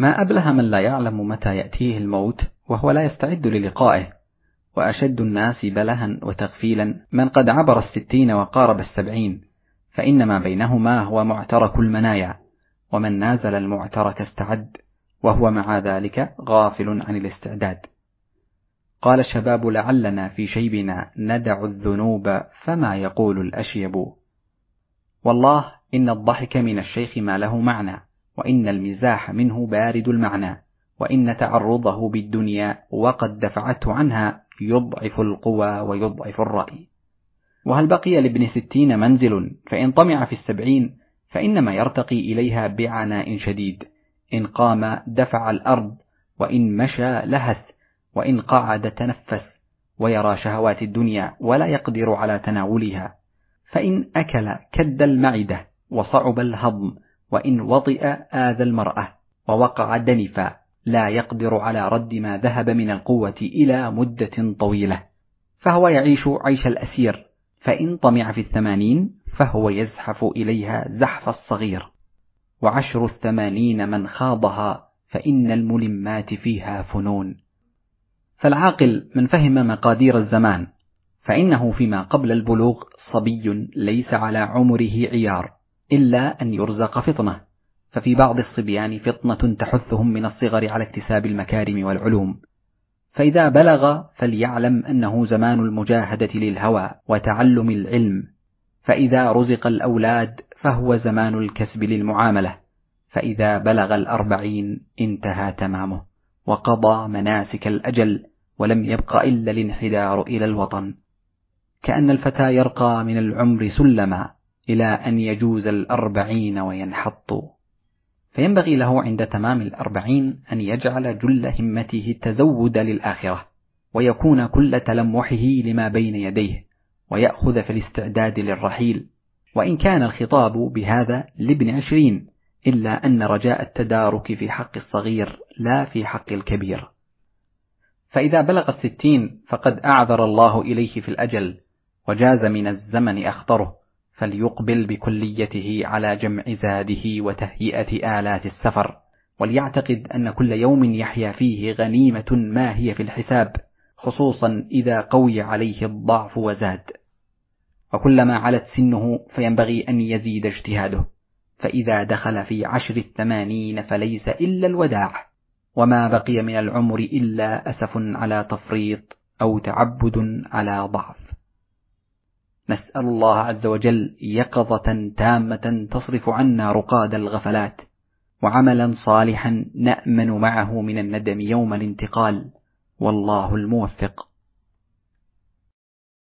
ما أبله من لا يعلم متى يأتيه الموت وهو لا يستعد للقائه. وأشد الناس بلها وتغفيلا من قد عبر الستين وقارب السبعين فإن ما بينهما هو معترك المنايا ومن نازل المعترك استعد وهو مع ذلك غافل عن الاستعداد. قال الشباب لعلنا في شيبنا ندع الذنوب فما يقول الأشيب. والله إن الضحك من الشيخ ما له معنى. وإن المزاح منه بارد المعنى وإن تعرضه بالدنيا وقد دفعته عنها يضعف القوى ويضعف الرأي. وهل بقي لابن ستين منزل فإن طمع في السبعين فإنما يرتقي إليها بعناء شديد. إن قام دفع الأرض وإن مشى لهث وإن قعد تنفس ويرى شهوات الدنيا ولا يقدر على تناولها. فإن أكل كد المعدة وصعب الهضم وإن وطئ آذى المرأة ووقع دنفا لا يقدر على رد ما ذهب من القوة إلى مدة طويلة. فهو يعيش عيش الأسير فإن طمع في الثمانين فهو يزحف إليها زحف الصغير. وعشر الثمانين من خاضها فإن الملمات فيها فنون. فالعاقل من فهم مقادير الزمان فإنه فيما قبل البلوغ صبي ليس على عمره عيار. إلا أن يرزق فطنة. ففي بعض الصبيان فطنة تحثهم من الصغر على اكتساب المكارم والعلوم. فإذا بلغ فليعلم أنه زمان المجاهدة للهوى وتعلم العلم. فإذا رزق الأولاد فهو زمان الكسب للمعاملة. فإذا بلغ الأربعين انتهى تمامه. وقضى مناسك الأجل ولم يبق إلا الانحدار إلى الوطن. كأن الفتى يرقى من العمر سلما. إلى أن يجوز الأربعين وينحط. فينبغي له عند تمام الأربعين أن يجعل جل همته التزود للآخرة ويكون كل تلمحه لما بين يديه ويأخذ في الاستعداد للرحيل. وإن كان الخطاب بهذا لابن عشرين إلا أن رجاء التدارك في حق الصغير لا في حق الكبير. فإذا بلغ الستين فقد أعذر الله إليه في الأجل وجاز من الزمن أخطره. فليقبل بكليته على جمع زاده وتهيئة آلات السفر وليعتقد أن كل يوم يحيا فيه غنيمة ما هي في الحساب خصوصا إذا قوي عليه الضعف وزاد. وكلما علت سنه فينبغي أن يزيد اجتهاده فإذا دخل في عشر الثمانين فليس إلا الوداع وما بقي من العمر إلا أسف على تفريط أو تعبد على ضعف. نسأل الله عز وجل يقظة تامة تصرف عنا رقاد الغفلات وعملا صالحا نأمن معه من الندم يوم الانتقال والله الموفق.